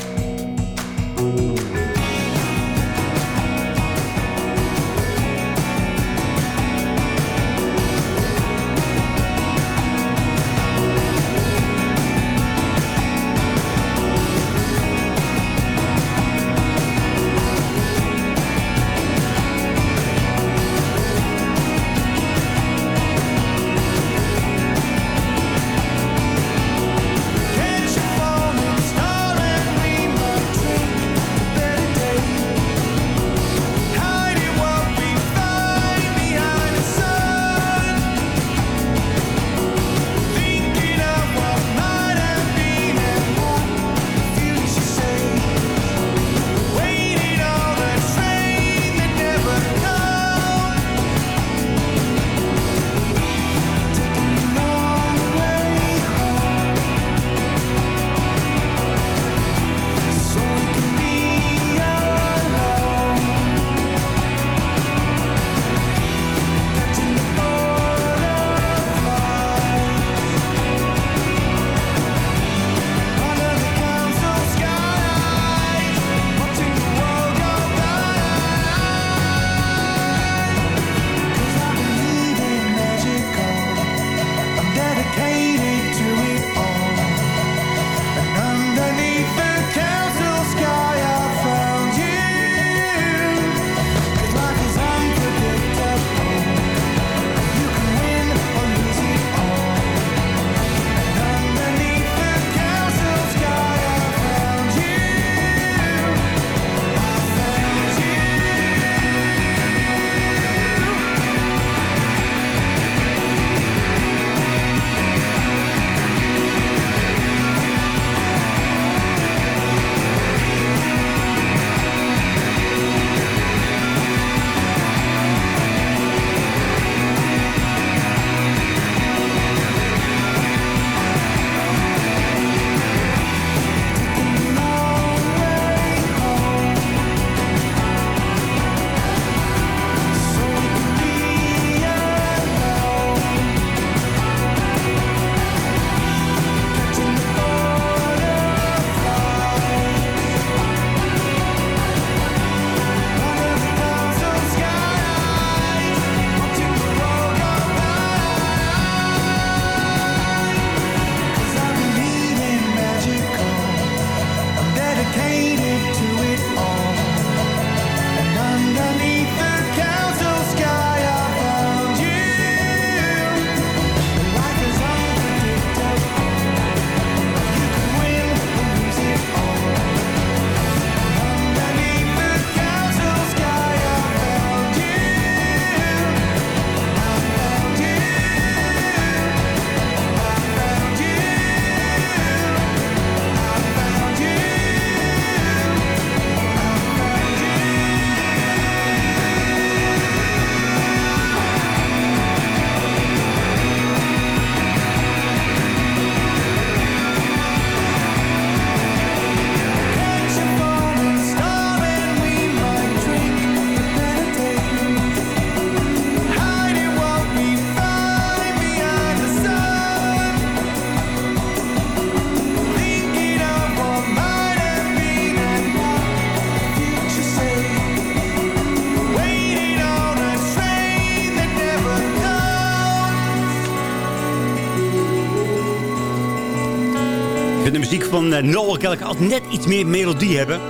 Van eh, Noel Kelker altijd net iets meer melodie hebben.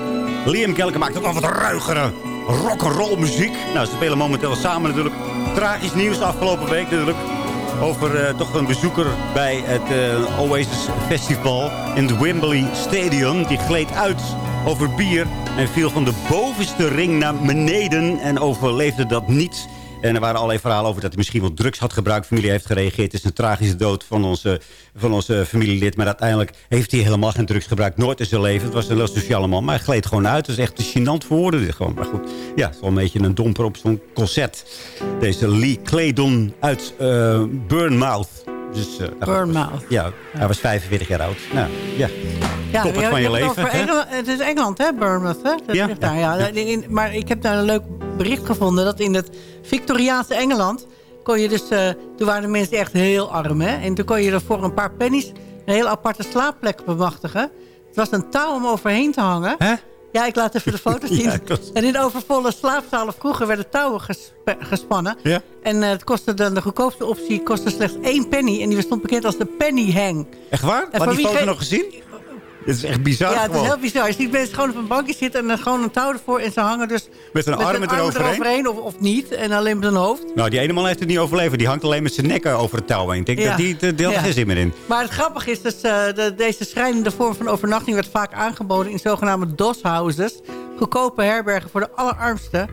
Liam Kelker maakt ook wel wat ruigere rock'n'roll muziek. Nou, ze spelen momenteel samen natuurlijk. Tragisch nieuws afgelopen week natuurlijk. Over eh, toch een bezoeker bij het eh, Oasis Festival in het Wembley Stadium. Die gleed uit over bier en viel van de bovenste ring naar beneden en overleefde dat niet. En er waren allerlei verhalen over dat hij misschien wel drugs had gebruikt. Familie heeft gereageerd. Het is een tragische dood van onze, van onze familielid. Maar uiteindelijk heeft hij helemaal geen drugs gebruikt. Nooit in zijn leven. Het was een heel sociale man. Maar hij gleed gewoon uit. Het is echt gênant voor woorden. Gewoon. Maar goed, ja, het is wel een beetje een domper op zo'n concert. Deze Lee Claydon uit eh Burnmouth. Dus, eh, nou, Burnmouth. Ja, hij was 45 jaar oud. Nou, ja. Ja, Top het van je het leven. Engeland- het is Engeland, hè, Bournemouth, hè? Dat Ja, daar, ja, ja. In- maar ik heb daar een leuk bericht gevonden... dat in het Victoriaanse Engeland... kon je dus... eh, toen waren de mensen echt heel arm, hè? En toen kon je er voor een paar pennies... een heel aparte slaapplek bemachtigen. Het was een touw om overheen te hangen. Hè? Ja, ik laat even de foto's [LAUGHS] zien. Ja, en in overvolle slaapzalen vroeger werden touwen gespannen. Ja. En eh, het kostte dan, de goedkoopste optie kostte slechts één penny. En die stond bekend als de penny hang. Echt waar? Had die foto nog gezien? Dit is echt bizar Ja, het is gewoon. heel bizar. Je ziet mensen gewoon op een bankje zitten en dan gewoon een touw ervoor. En ze hangen dus Met hun armen eroverheen? of, of niet. En alleen met hun hoofd. Nou, die ene man heeft het niet overleven. Die hangt alleen met zijn nek eh, over het touw heen. Ik denk Ja. dat die, die had er Ja. geen zin meer in. Maar het grappige is eh, de, deze schrijnende vorm van overnachting werd vaak aangeboden in zogenaamde DOS-houses. Goedkope herbergen voor de allerarmsten.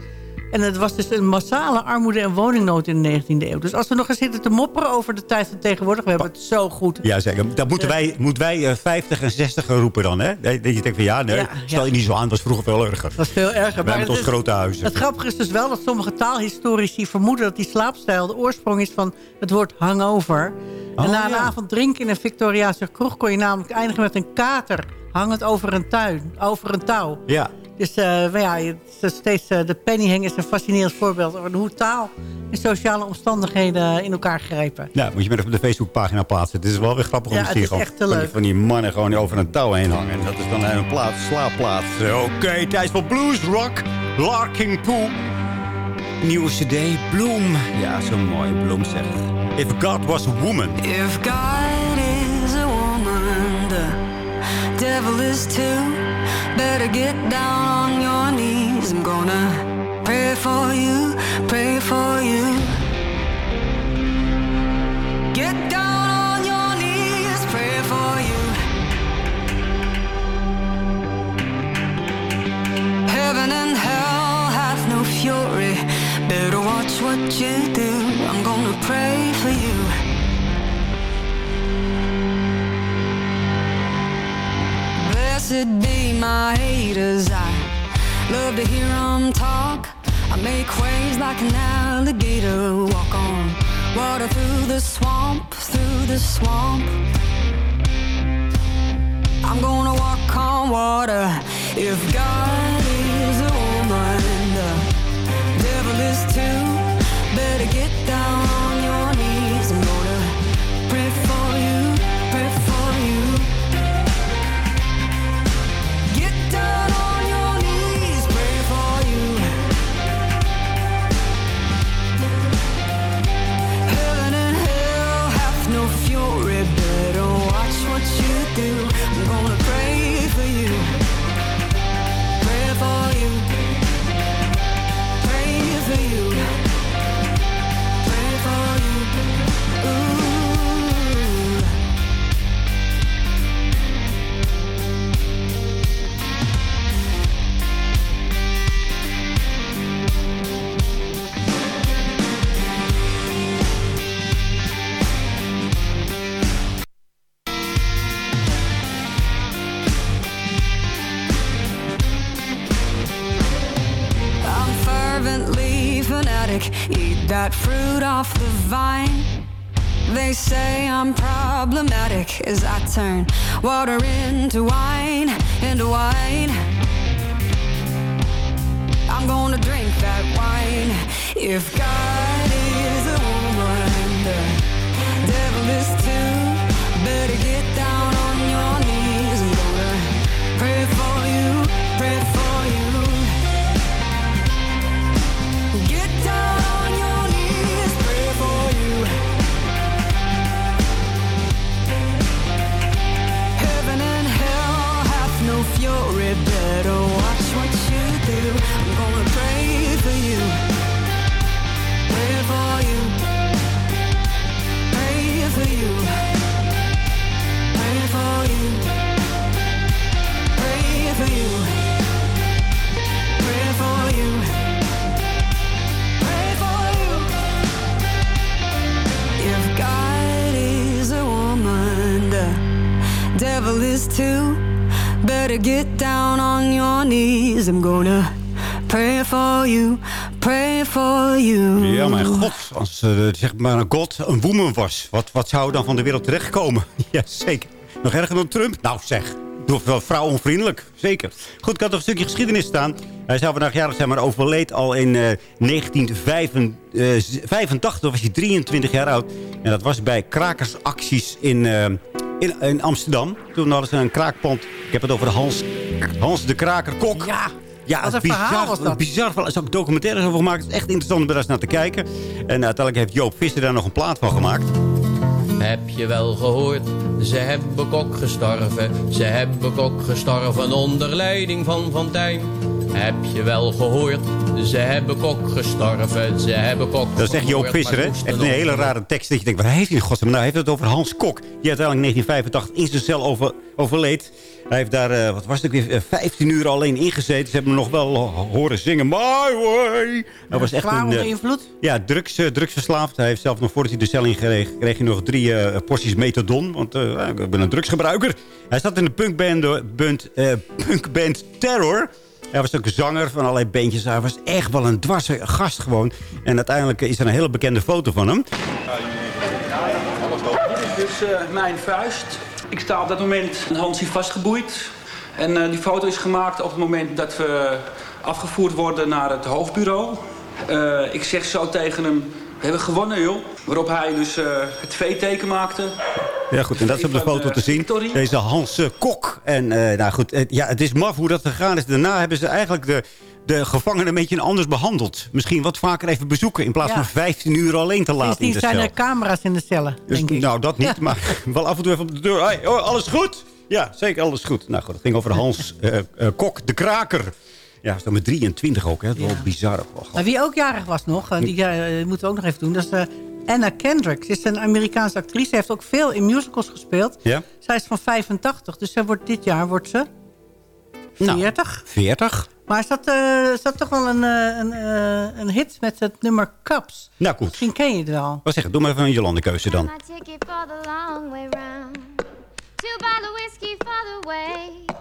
En het was dus een massale armoede en woningnood in de 19e eeuw. Dus als we nog eens zitten te mopperen over de tijd van tegenwoordig... we hebben het zo goed. Ja, zeker. Dat moeten wij, moeten wij eh, 50 en 60 roepen dan, hè? Dat je denkt van, ja, nee, Ja, stel je ja. niet zo aan. Het was vroeger veel erger. Dat is veel erger. Wij met het ons grote huizen. Het grappige is dus wel dat sommige taalhistorici vermoeden... dat die slaapstijl de oorsprong is van het woord hangover. en Oh, na een ja. avond drinken in een Victoriaanse kroeg... kon je namelijk eindigen met een kater hangend over een tuin, over een touw. Ja. Dus eh, maar ja, het is steeds, eh, de pennyhang is een fascinerend voorbeeld... van hoe taal en sociale omstandigheden in elkaar grijpen. Nou, moet je maar even op de Facebookpagina plaatsen. Het is wel weer grappig om Ja, te zien. is gewoon echt te van die-. Van die mannen gewoon over een touw heen hangen. En dat is dan een plaats, slaapplaats. Eh, Oké, tijd voor blues rock. Larking Pool. Nieuwe cd, Bloom. Ja, zo mooi, Bloom zeg. If God Was a Woman. If God is a woman, the devil is too. Better get down on your knees. I'm gonna pray for you, pray for you. Get down on your knees, pray for you. Heaven and hell hath no fury. Better watch what you do. I'm gonna pray Blessed be my haters. I love to hear 'em talk. I make waves like an alligator. Walk on water through the swamp, through the swamp. I'm gonna walk on water. If God is a woman, the devil is too. Better get that fruit off the vine. They say I'm problematic as I turn water into wine, into wine. I'm gonna drink that wine. If God is a woman, the devil is too. Is too. Better get down on your knees. I'm gonna pray for you, pray for you. Ja, mijn god. Als eh, zeg maar een god een woman was. Wat, wat zou dan van de wereld terechtkomen? [LAUGHS] ja, zeker. Nog erger dan Trump? Nou zeg. Doe wel vrouwonvriendelijk. Zeker. Goed, ik had nog een stukje geschiedenis staan. Hij zou vandaag jarig zijn, maar overleed al in eh 1985. was hij 23 jaar oud. En dat was bij krakersacties in, eh, in, in Amsterdam. Toen hadden ze een kraakpand. Ik heb het over de Hans, Hans de Kraker-kok. Ja, Ja, Wat een bizar, verhaal was dat. Bizar verhaal. Er is ook documentaires over gemaakt. Het is echt interessant om daar eens naar te kijken. En uiteindelijk heeft Joop Visser daar nog een plaat van gemaakt. Heb je wel gehoord? Ze hebben kok gestorven. Ze hebben kok gestorven onder leiding van Fontijn. Heb je wel gehoord? Ze hebben kok gestorven. Ze hebben kok Dat is echt Joop Visser, hè? Echt een hele rare tekst. Dat je denkt, waar heeft hij in godsnaam? Nou, hij heeft het over Hans Kok. Die uiteindelijk in 1985 in zijn cel over, overleed. Hij heeft daar, eh, wat was het ook weer, eh, 15 uur alleen ingezeten. Ze hebben hem nog wel ho- horen zingen. My way! Hij was echt een... onder eh, invloed. ja, drugs, eh, drugsverslaafd. Hij heeft zelf nog voordat hij de cel in kreeg, kreeg hij nog drie eh, porties methadon. Want eh, ik ben een drugsgebruiker. Hij zat in de punkband, eh, band, eh, punkband Terror. Hij was ook zanger van allerlei bandjes. Hij was echt wel een dwarse gast gewoon. En uiteindelijk is er een hele bekende foto van hem. Dit is eh, mijn vuist. Ik sta op dat moment een Hansie vastgeboeid. En eh, die foto is gemaakt op het moment dat we afgevoerd worden naar het hoofdbureau. Eh, ik zeg zo tegen hem, we hebben gewonnen joh. Waarop hij dus eh, het V-teken maakte. Ja goed, en dat is op de foto eh, te zien. Deze Hans Kok. En eh, nou goed, eh, ja, het is maf hoe dat gegaan is. Daarna hebben ze eigenlijk de, de gevangenen een beetje anders behandeld. Misschien wat vaker even bezoeken. In plaats Ja. van 15 uur alleen te laten in de zijn cel. er camera's in de cellen, Dus, denk ik. nou, dat niet. Ja. Maar [LAUGHS] wel af en toe even op de deur. Hey, oh, alles goed? Ja, zeker alles goed. Nou goed, het ging over Hans Kok, de kraker. Ja, is dan met 23 ook, hè. Dat is wel bizar. ook wel. Maar wie ook jarig was nog, die eh, moeten we ook nog even doen. Dat is eh, Anna Kendrick. Ze is een Amerikaanse actrice. Ze heeft ook veel in musicals gespeeld. Ja? Zij is van 85, dus zij wordt, dit jaar wordt ze 40. 40? Maar ze had, eh, ze had toch wel een, eh, een, eh, een hit met het nummer Cups. Nou goed. Misschien ken je het wel. Wat zeg je? Doe maar even een Jolande keuze dan. My ticket for the long way round. Two bottle whiskey for the way.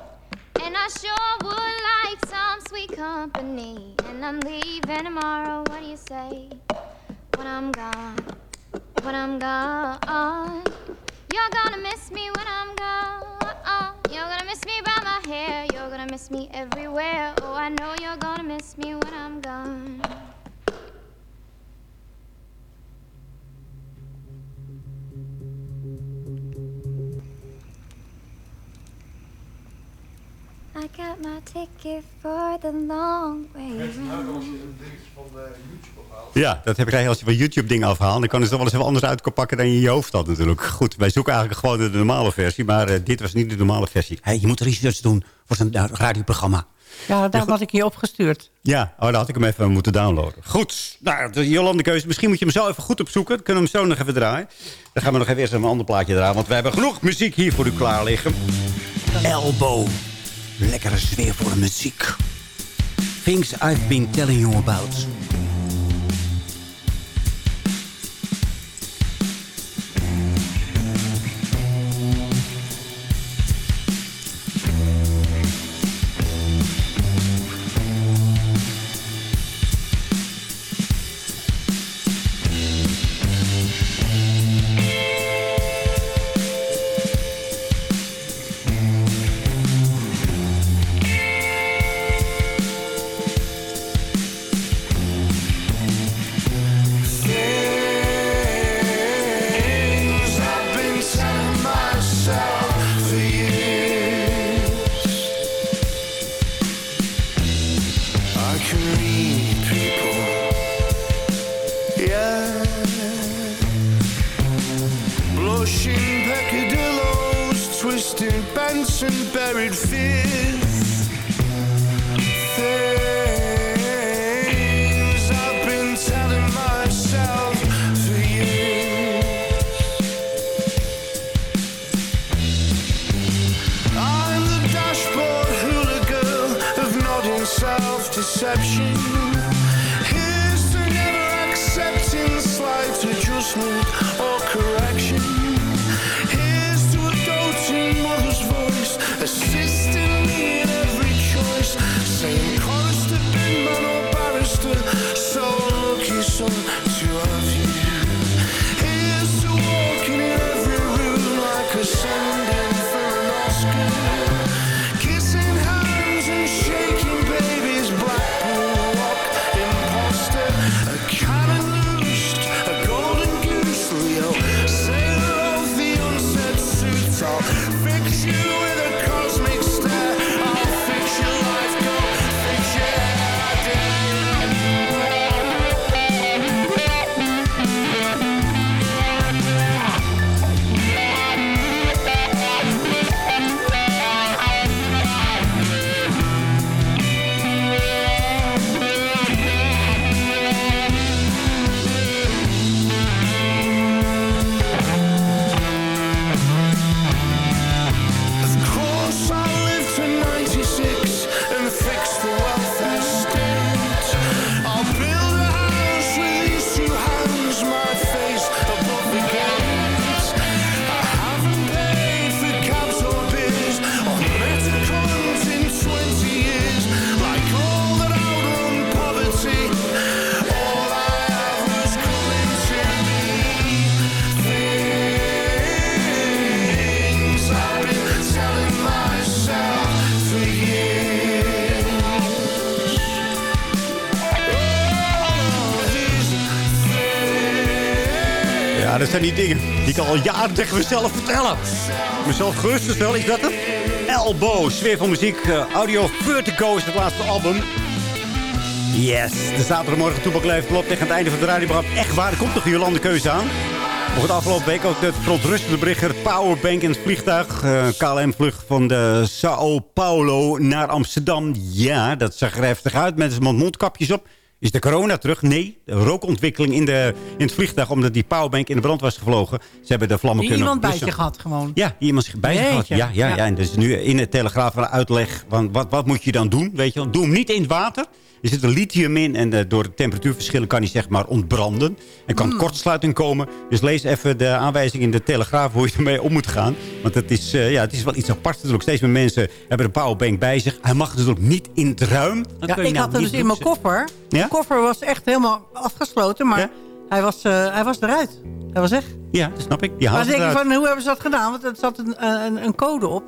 And I sure would like some sweet company. And I'm leaving tomorrow. What do you say? When I'm gone. When I'm gone. You're gonna miss me when I'm gone. You're gonna miss me by my hair. You're gonna miss me everywhere. Oh, I know you're gonna miss me when I'm gone. I got my ticket for the long way round. Ja, dat heb ik als je van YouTube dingen afhaalt. Dan kan het er wel eens even anders uit pakken dan je in je hoofd had natuurlijk. Goed, wij zoeken eigenlijk gewoon de normale versie. Maar eh, dit was niet de normale versie. Hey, je moet research doen voor zo'n eh, radioprogramma. Ja, daarom had ik je opgestuurd. Ja, oh, dan had ik hem even moeten downloaden. Goed, nou, de Jolande keuze. Misschien moet je hem zo even goed opzoeken. Dan kunnen we hem zo nog even draaien. Dan gaan we nog even eerst een ander plaatje draaien. Want we hebben genoeg muziek hier voor u klaar liggen. Elbow. Lekkere sfeer voor de muziek. Things I've been telling you about. Peccadillos, twisting bents and buried fears. Things I've been telling myself for years. I'm the dashboard hula girl of nodding self-deception. Here's to never accepting slight adjustment or correction. Here's to zijn die dingen die ik al jaren tegen mezelf vertellen. Mezelf stellen, is dat het? Elbow, sfeer van muziek. eh, Audio Vertigo is het laatste album. Yes, de zaterdagmorgen Toepak Leeft klopt tegen het einde van de radioprogramma. Echt waar, er komt nog Jolande keuze aan. Nog het afgelopen week ook het verontrustende bericht. Powerbank in het vliegtuig. Eh, KLM-vlucht van de Sao Paulo naar Amsterdam. Ja, dat zag er heftig uit met zijn mondkapjes op. Is de corona terug? Nee. De rookontwikkeling in, de, in het vliegtuig omdat die powerbank in de brand was gevlogen. Ze hebben de vlammen kunnen iemand bij blussen. zich had gewoon. Ja, iemand zich bij zich had. Jeetje. Ja, ja, ja. Ja. En dus nu in de Telegraaf een uitleg van wat, wat moet je dan doen? Weet je wel? Doe hem niet in het water. Er zit een lithium in en eh, door de temperatuurverschillen kan hij zeg maar ontbranden. Er kan Hmm. kortsluiting komen. Dus lees even de aanwijzing in de Telegraaf hoe je ermee om moet gaan. Want het is, eh, ja, het is wel iets aparts natuurlijk. Steeds meer mensen hebben een powerbank bij zich. Hij mag natuurlijk niet in het ruim. Dat Ja, je ik nou had hem dus in mijn koffer. De koffer was echt helemaal afgesloten, maar hij, was, eh, hij was eruit. Hij was echt. Ja, dat snap ik. Die Maar denk ik van, hoe hebben ze dat gedaan? Want er zat een, een, een code op.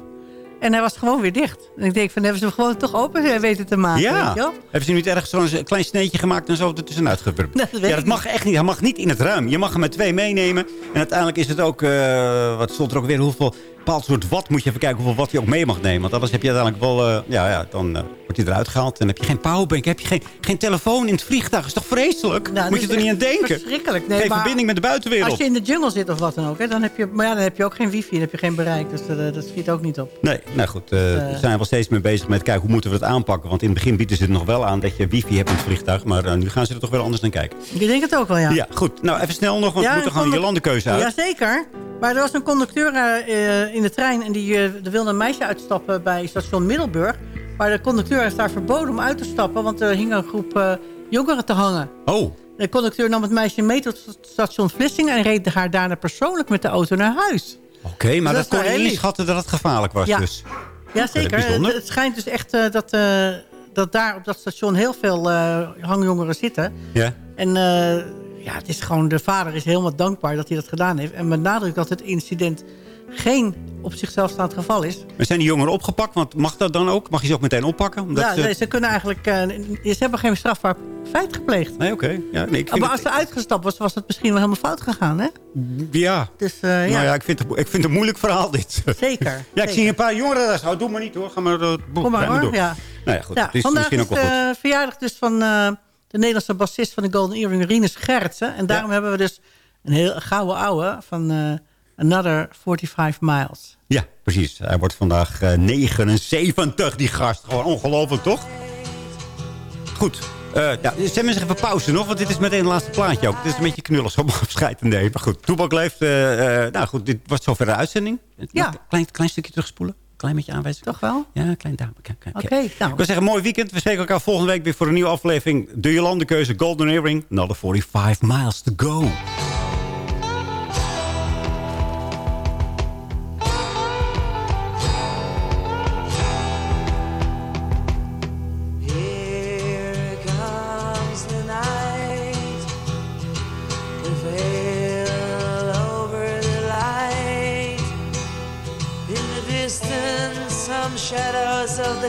En hij was gewoon weer dicht. En ik denk van, hebben ze hem gewoon toch open weten te maken? Ja. Weet je wel? Hebben ze niet ergens zo'n klein sneetje gemaakt en zo ertussenuit geburpt? Nee, [LAUGHS] dat weet ja, dat mag echt niet. Hij mag niet in het ruim. Je mag hem met twee meenemen. En uiteindelijk is het ook... eh, wat stond er ook weer? Hoeveel bepaald soort wat moet je even kijken hoeveel wat je ook mee mag nemen. Want anders heb je uiteindelijk wel... eh, ja, ja, dan eh, wordt hij eruit gehaald. En dan heb je geen powerbank. heb je geen, geen telefoon in het vliegtuig. Dat is toch vreselijk? Nou, moet je dat er niet aan denken? Verschrikkelijk. Nee, geen maar verbinding met de buitenwereld. Als je in de jungle zit of wat dan ook, hè, dan heb je, maar ja, dan heb je ook geen wifi, dan heb je geen bereik. Dus dat, eh, dat schiet ook niet op. Nee, nou goed. eh we zijn wel steeds mee bezig met kijken hoe moeten we het aanpakken. Want in het begin bieden ze het nog wel aan dat je wifi hebt in het vliegtuig. Maar nu gaan ze er toch wel anders naar kijken. Ik denk het ook wel, ja. Ja, goed. Nou, even snel nog, want Ja, we moeten gewoon je landenkeuze uit. Jazeker. Maar er was een conducteur in de trein... en die eh, er wilde een meisje uitstappen bij station Middelburg. Maar de conducteur is daar verboden om uit te stappen... want er hing een groep eh, jongeren te hangen. Oh. De conducteur nam het meisje mee tot het station Vlissingen... en reed haar daarna persoonlijk met de auto naar huis. Oké, maar Dat dat, is kon je heel niet lief. schatten dat het gevaarlijk was. Ja. Dus. Ja, zeker. bijzonder. Het, het schijnt dus echt eh, dat, dat daar op dat station heel veel hangjongeren zitten. Ja. En ja, het is gewoon, de vader is helemaal dankbaar dat hij dat gedaan heeft. En benadrukt dat het incident geen op zichzelf staand geval is. Maar zijn die jongeren opgepakt? Want mag dat dan ook? Mag je ze ook meteen oppakken? Omdat ja, ze... nee, ze kunnen eigenlijk, eh, ze hebben geen strafbaar feit gepleegd. Nee, oké. Ja, nee, maar het- als ze uitgestapt was, was het misschien wel helemaal fout gegaan, hè? Ja. Dus, eh, ja. Nou ja, ik vind, het, ik vind het een moeilijk verhaal dit. Zeker. [LAUGHS] Ja, ik zeker. zie een paar jongeren daar. Oh, doe maar niet hoor. Ga maar, uh, Kom maar hoor, ja. Nou ja, goed. Ja, het is vandaag misschien is ook wel goed. de verjaardag dus van de Nederlandse bassist van de Golden Earring, Rinus Gerritsen. En daarom hebben we dus een heel gouden ouwe van Another 45 Miles. Ja, precies. Hij wordt vandaag eh, 79, die gast. Gewoon ongelooflijk, toch? Goed. Eh ja, eens even pauze nog, want dit is meteen het laatste plaatje ook. Dit is een beetje knullig om afscheid te nemen. Maar goed, Toebak leeft. eh, nou goed, dit was zover de uitzending. Ja. Een klein, klein stukje terugspoelen. Klein beetje aanwijzing. Toch wel? Ja, een klein dame. Oké, kijk. nou. Ik wil zeggen, mooi weekend. We spreken elkaar volgende week weer voor een nieuwe aflevering. De Jolandekeuze Golden Earring. Another 45 miles to go.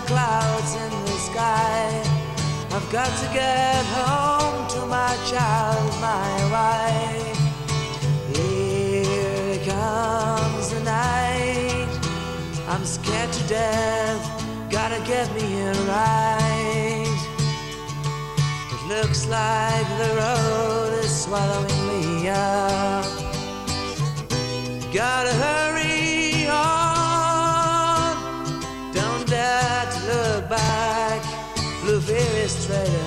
Clouds in the sky. I've got to get home to my child, my wife. Here comes the night. I'm scared to death. Gotta get me here right. It looks like the road is swallowing me up. Gotta hurry later.